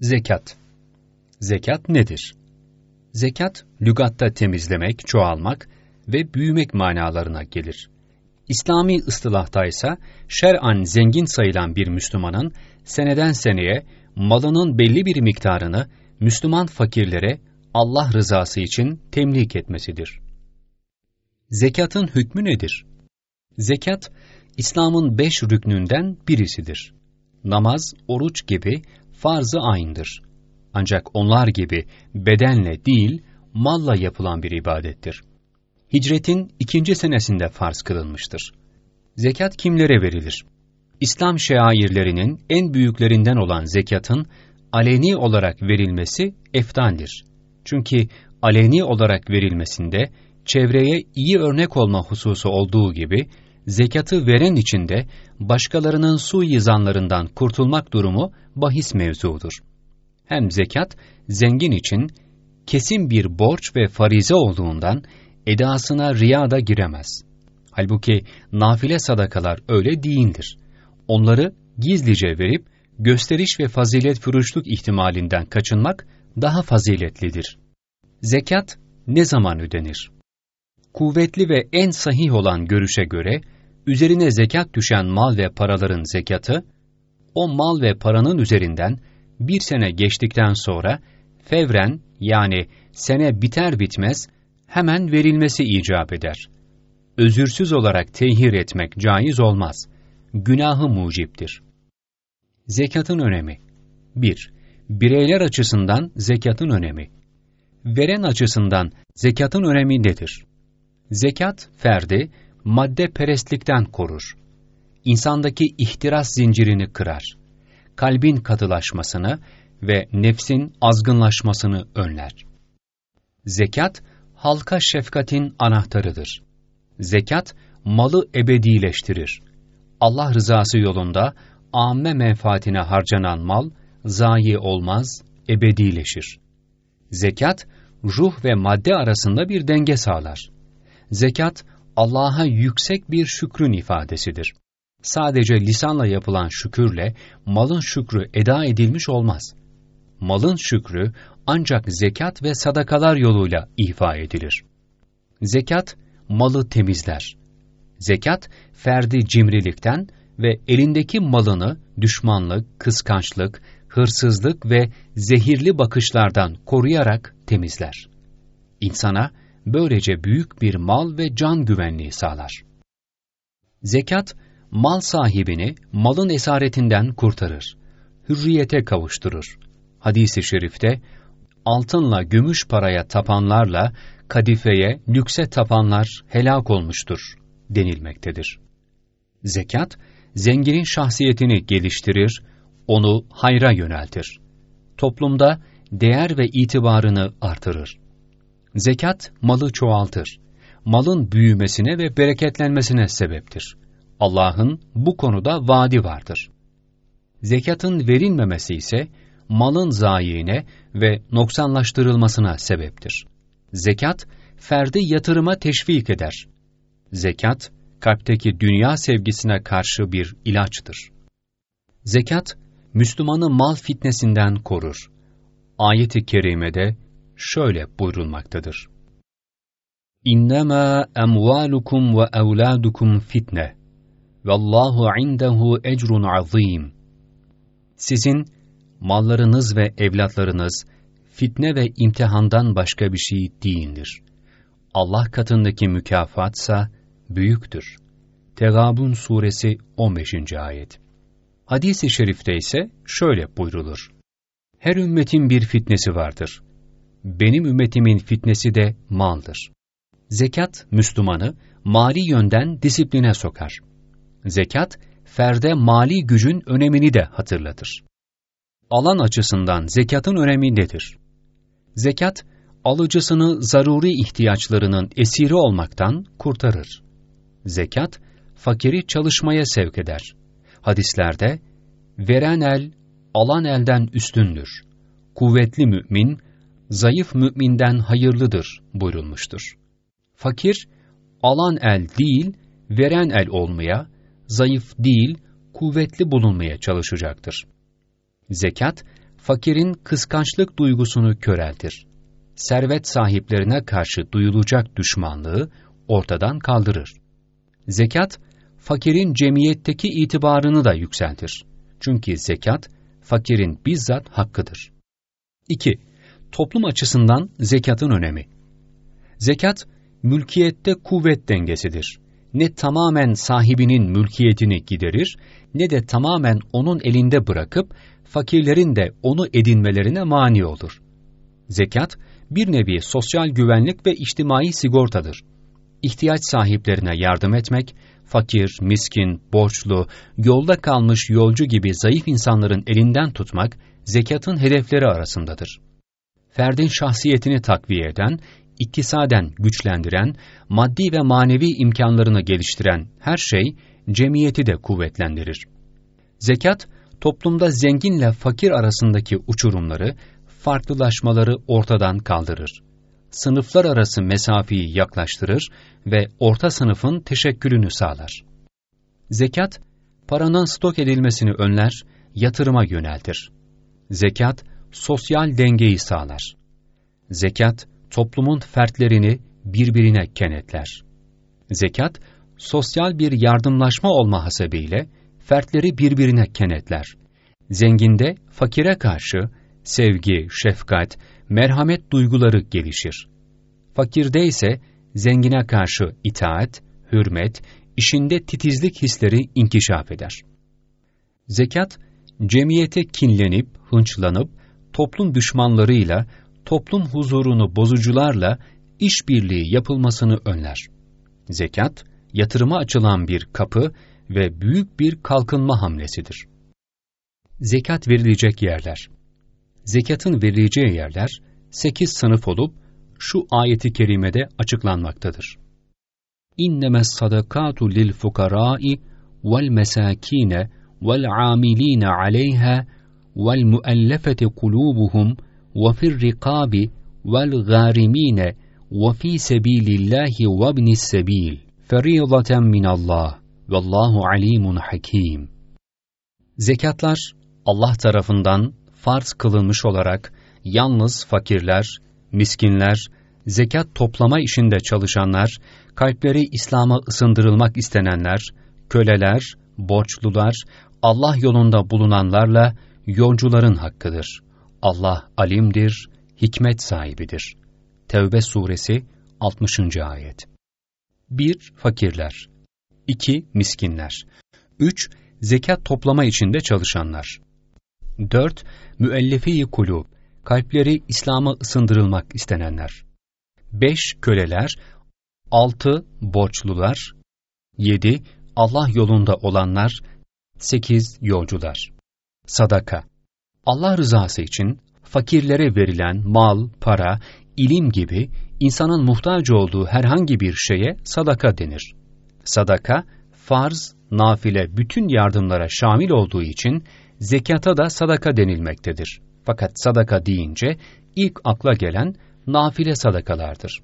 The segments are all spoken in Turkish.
Zekat Zekat nedir? Zekat, lügatta temizlemek, çoğalmak ve büyümek manalarına gelir. İslami ıstılahta ise şer'an zengin sayılan bir Müslümanın seneden seneye malının belli bir miktarını Müslüman fakirlere Allah rızası için temlik etmesidir. Zekatın hükmü nedir? Zekat, İslam'ın beş rüknünden birisidir. Namaz, oruç gibi farz-ı aynıdır. Ancak onlar gibi bedenle değil, malla yapılan bir ibadettir. Hicretin ikinci senesinde farz kılınmıştır. Zekat kimlere verilir? İslam şairlerinin en büyüklerinden olan zekatın aleni olarak verilmesi eftaldir. Çünkü aleni olarak verilmesinde çevreye iyi örnek olma hususu olduğu gibi zekatı veren için de başkalarının suizanlarından kurtulmak durumu bahis mevzudur. Hem zekat, zengin için kesin bir borç ve farize olduğundan edasına riya da giremez. Halbuki nafile sadakalar öyle değildir. Onları gizlice verip gösteriş ve fazilet furuşluk ihtimalinden kaçınmak daha faziletlidir. Zekat ne zaman ödenir? Kuvvetli ve en sahih olan görüşe göre, üzerine zekat düşen mal ve paraların zekatı, o mal ve paranın üzerinden bir sene geçtikten sonra fevren yani sene biter bitmez hemen verilmesi icap eder. Özürsüz olarak tehir etmek caiz olmaz. Günahı muciptir. Zekatın önemi 1. Bireyler açısından zekatın önemi. Veren açısından zekatın önemi nedir? Zekat, ferdi, madde perestlikten korur. İnsandaki ihtiras zincirini kırar. Kalbin katılaşmasını ve nefsin azgınlaşmasını önler. Zekat, halka şefkatin anahtarıdır. Zekat, malı ebedileştirir. Allah rızası yolunda amme menfaatine harcanan mal, zayi olmaz, ebedileşir. Zekat, ruh ve madde arasında bir denge sağlar. Zekat, Allah'a yüksek bir şükrün ifadesidir. Sadece lisanla yapılan şükürle malın şükrü eda edilmiş olmaz. Malın şükrü ancak zekat ve sadakalar yoluyla ifa edilir. Zekat, malı temizler. Zekat, ferdi cimrilikten ve elindeki malını düşmanlık, kıskançlık, hırsızlık ve zehirli bakışlardan koruyarak temizler. İnsana böylece büyük bir mal ve can güvenliği sağlar. Zekat, mal sahibini malın esaretinden kurtarır, hürriyete kavuşturur. Hadis-i şerifte, altınla gümüş paraya tapanlarla kadifeye, lükse tapanlar helak olmuştur denilmektedir. Zekat, zenginin şahsiyetini geliştirir, onu hayra yöneltir. Toplumda değer ve itibarını artırır. Zekat, malı çoğaltır. Malın büyümesine ve bereketlenmesine sebeptir. Allah'ın bu konuda vaadi vardır. Zekatın verilmemesi ise, malın zayine ve noksanlaştırılmasına sebeptir. Zekat, ferdi yatırıma teşvik eder. Zekat, kalpteki dünya sevgisine karşı bir ilaçtır. Zekat, Müslümanı mal fitnesinden korur. Ayet-i kerimede şöyle buyurulmaktadır. İnnemâ emvâlukum ve evlâdukum fitne. Vallahu indehu ecrun azîm. Sizin mallarınız ve evlatlarınız fitne ve imtihandan başka bir şey değildir. Allah katındaki mükafatsa büyüktür. Tegabun suresi 15. ayet. Hadis-i şerifte ise şöyle buyrulur. Her ümmetin bir fitnesi vardır. Benim ümmetimin fitnesi de maldır. Zekat, Müslümanı mali yönden disipline sokar. Zekat, ferde mali gücün önemini de hatırlatır. Alan açısından zekatın önemi nedir? Zekat, alıcısını zaruri ihtiyaçlarının esiri olmaktan kurtarır. Zekat, fakiri çalışmaya sevk eder. Hadislerde, veren el, alan elden üstündür. Kuvvetli mümin, zayıf müminden hayırlıdır buyurulmuştur. Fakir, alan el değil, veren el olmaya, zayıf değil, kuvvetli bulunmaya çalışacaktır. Zekat, fakirin kıskançlık duygusunu köreltir. Servet sahiplerine karşı duyulacak düşmanlığı ortadan kaldırır. Zekat, fakirin cemiyetteki itibarını da yükseltir. Çünkü zekat, fakirin bizzat hakkıdır. 2. Toplum açısından zekatın önemi. Zekat, mülkiyette kuvvet dengesidir. Ne tamamen sahibinin mülkiyetini giderir, ne de tamamen onun elinde bırakıp fakirlerin de onu edinmelerine mani olur. Zekat, bir nevi sosyal güvenlik ve içtimai sigortadır. İhtiyaç sahiplerine yardım etmek, fakir, miskin, borçlu, yolda kalmış yolcu gibi zayıf insanların elinden tutmak, zekatın hedefleri arasındadır. Ferdin şahsiyetini takviye eden, iktisaden güçlendiren, maddi ve manevi imkanlarını geliştiren her şey, cemiyeti de kuvvetlendirir. Zekat, toplumda zenginle fakir arasındaki uçurumları, farklılaşmaları ortadan kaldırır. Sınıflar arası mesafeyi yaklaştırır ve orta sınıfın teşekkülünü sağlar. Zekat, paranın stok edilmesini önler, yatırıma yöneltir. Zekat, sosyal dengeyi sağlar. Zekat, toplumun fertlerini birbirine kenetler. Zekat, sosyal bir yardımlaşma olma hasebiyle fertleri birbirine kenetler. Zenginde fakire karşı sevgi, şefkat, merhamet duyguları gelişir. Fakirde ise zengine karşı itaat, hürmet, işinde titizlik hisleri inkişaf eder. Zekat, cemiyete kinlenip, hınçlanıp, toplum düşmanlarıyla, toplum huzurunu bozucularla işbirliği yapılmasını önler. Zekat, yatırıma açılan bir kapı ve büyük bir kalkınma hamlesidir. Zekat verilecek yerler Zekatın verileceği yerler sekiz sınıf olup şu ayeti kerimede açıklanmaktadır. İnnemez sadakatu lil fukarai vel mesakine vel amilina aleyha ve fir rikabi vel gârimine ve fî sebîlillahi ve ibnis sebil ferîzaten minallah vallahu alimun hakim. Zekatlar Allah tarafından farz kılınmış olarak yalnız fakirler, miskinler, zekat toplama işinde çalışanlar, kalpleri İslam'a ısındırılmak istenenler, köleler, borçlular, Allah yolunda bulunanlarla yolcuların hakkıdır. Allah alimdir, hikmet sahibidir. Tevbe suresi 60. ayet. 1. Fakirler 2. Miskinler 3. Zekat toplama içinde çalışanlar 4. Müellefi kulub, kalpleri İslam'a ısındırılmak istenenler. 5. Köleler 6. Borçlular 7. Allah yolunda olanlar 8. Yolcular Sadaka Allah rızası için fakirlere verilen mal, para, ilim gibi insanın muhtaç olduğu herhangi bir şeye sadaka denir. Sadaka, farz, nafile bütün yardımlara şamil olduğu için zekata da sadaka denilmektedir. Fakat sadaka deyince ilk akla gelen nafile sadakalardır.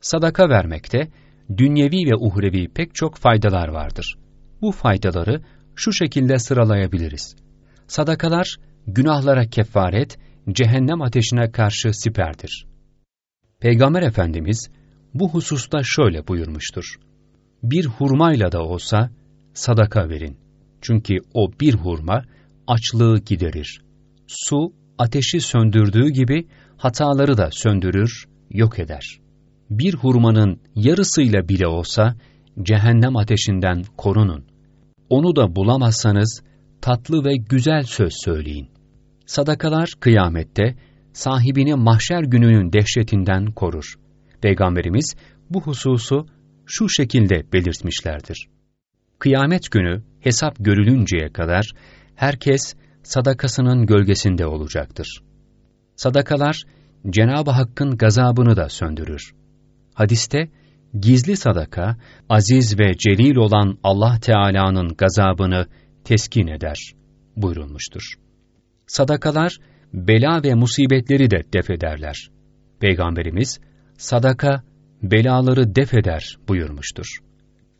Sadaka vermekte dünyevi ve uhrevi pek çok faydalar vardır. Bu faydaları şu şekilde sıralayabiliriz. Sadakalar günahlara kefaret, cehennem ateşine karşı siperdir. Peygamber Efendimiz bu hususta şöyle buyurmuştur. Bir hurmayla da olsa sadaka verin. Çünkü o bir hurma açlığı giderir. Su, ateşi söndürdüğü gibi hataları da söndürür, yok eder. Bir hurmanın yarısıyla bile olsa cehennem ateşinden korunun. Onu da bulamazsanız tatlı ve güzel söz söyleyin. Sadakalar kıyamette sahibini mahşer gününün dehşetinden korur. Peygamberimiz bu hususu şu şekilde belirtmişlerdir. Kıyamet günü hesap görülünceye kadar herkes sadakasının gölgesinde olacaktır. Sadakalar Cenab-ı Hakk'ın gazabını da söndürür. Hadiste gizli sadaka aziz ve celil olan Allah Teala'nın gazabını teskin eder buyurulmuştur. Sadakalar bela ve musibetleri de def ederler. Peygamberimiz sadaka belaları def eder buyurmuştur.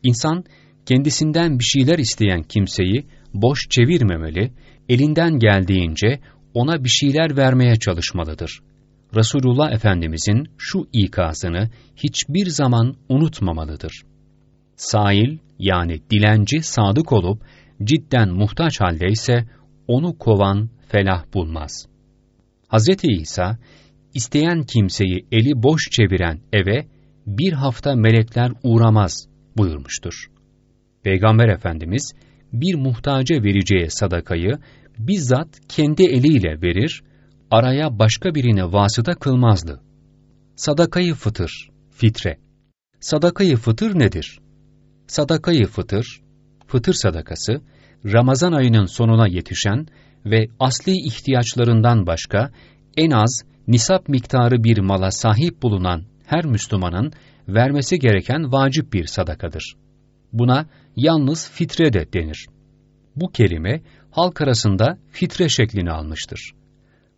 İnsan kendisinden bir şeyler isteyen kimseyi boş çevirmemeli, elinden geldiğince ona bir şeyler vermeye çalışmalıdır. Resulullah Efendimizin şu ikazını hiçbir zaman unutmamalıdır. Sail yani dilenci sadık olup cidden muhtaç haldeyse onu kovan felah bulmaz. Hz. İsa, isteyen kimseyi eli boş çeviren eve bir hafta melekler uğramaz buyurmuştur. Peygamber Efendimiz bir muhtaca vereceği sadakayı bizzat kendi eliyle verir, araya başka birine vasıta kılmazdı. Sadakayı fıtır, fitre. Sadakayı fıtır nedir? Sadakayı fıtır, fıtır sadakası, Ramazan ayının sonuna yetişen ve asli ihtiyaçlarından başka en az nisap miktarı bir mala sahip bulunan her Müslümanın vermesi gereken vacip bir sadakadır. Buna yalnız fitre de denir. Bu kelime halk arasında fitre şeklini almıştır.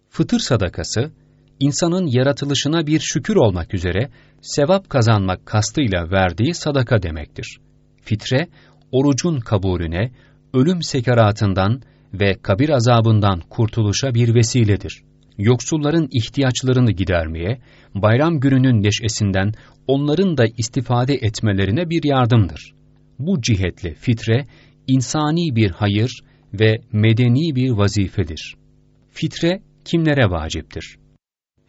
Fıtır sadakası, insanın yaratılışına bir şükür olmak üzere sevap kazanmak kastıyla verdiği sadaka demektir. Fitre, orucun kabulüne, ölüm sekaratından ve kabir azabından kurtuluşa bir vesiledir. Yoksulların ihtiyaçlarını gidermeye, bayram gününün neşesinden onların da istifade etmelerine bir yardımdır. Bu cihetle fitre, insani bir hayır ve medeni bir vazifedir. Fitre kimlere vaciptir?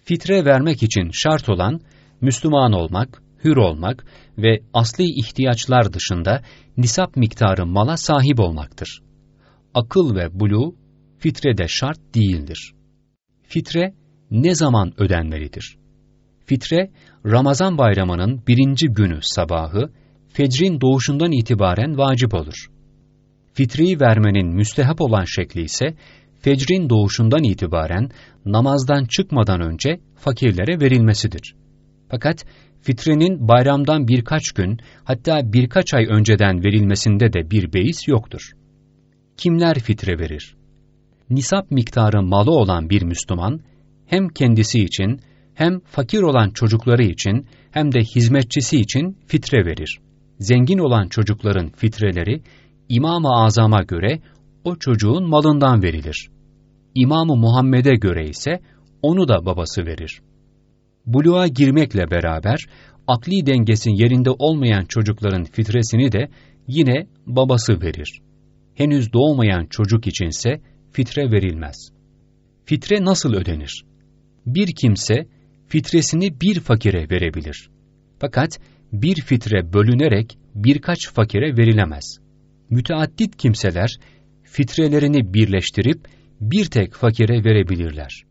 Fitre vermek için şart olan Müslüman olmak, hür olmak ve asli ihtiyaçlar dışında nisap miktarı mala sahip olmaktır. Akıl ve bulu fitrede şart değildir. Fitre ne zaman ödenmelidir? Fitre, Ramazan bayramının birinci günü sabahı, fecrin doğuşundan itibaren vacip olur. Fitreyi vermenin müstehap olan şekli ise, fecrin doğuşundan itibaren namazdan çıkmadan önce fakirlere verilmesidir. Fakat fitrenin bayramdan birkaç gün hatta birkaç ay önceden verilmesinde de bir beis yoktur. Kimler fitre verir? Nisap miktarı malı olan bir Müslüman hem kendisi için hem fakir olan çocukları için hem de hizmetçisi için fitre verir. Zengin olan çocukların fitreleri İmam-ı Azam'a göre o çocuğun malından verilir. İmam-ı Muhammed'e göre ise onu da babası verir. Buluğa girmekle beraber akli dengesin yerinde olmayan çocukların fitresini de yine babası verir. Henüz doğmayan çocuk içinse fitre verilmez. Fitre nasıl ödenir? Bir kimse fitresini bir fakire verebilir. Fakat bir fitre bölünerek birkaç fakire verilemez. Müteaddit kimseler fitrelerini birleştirip bir tek fakire verebilirler.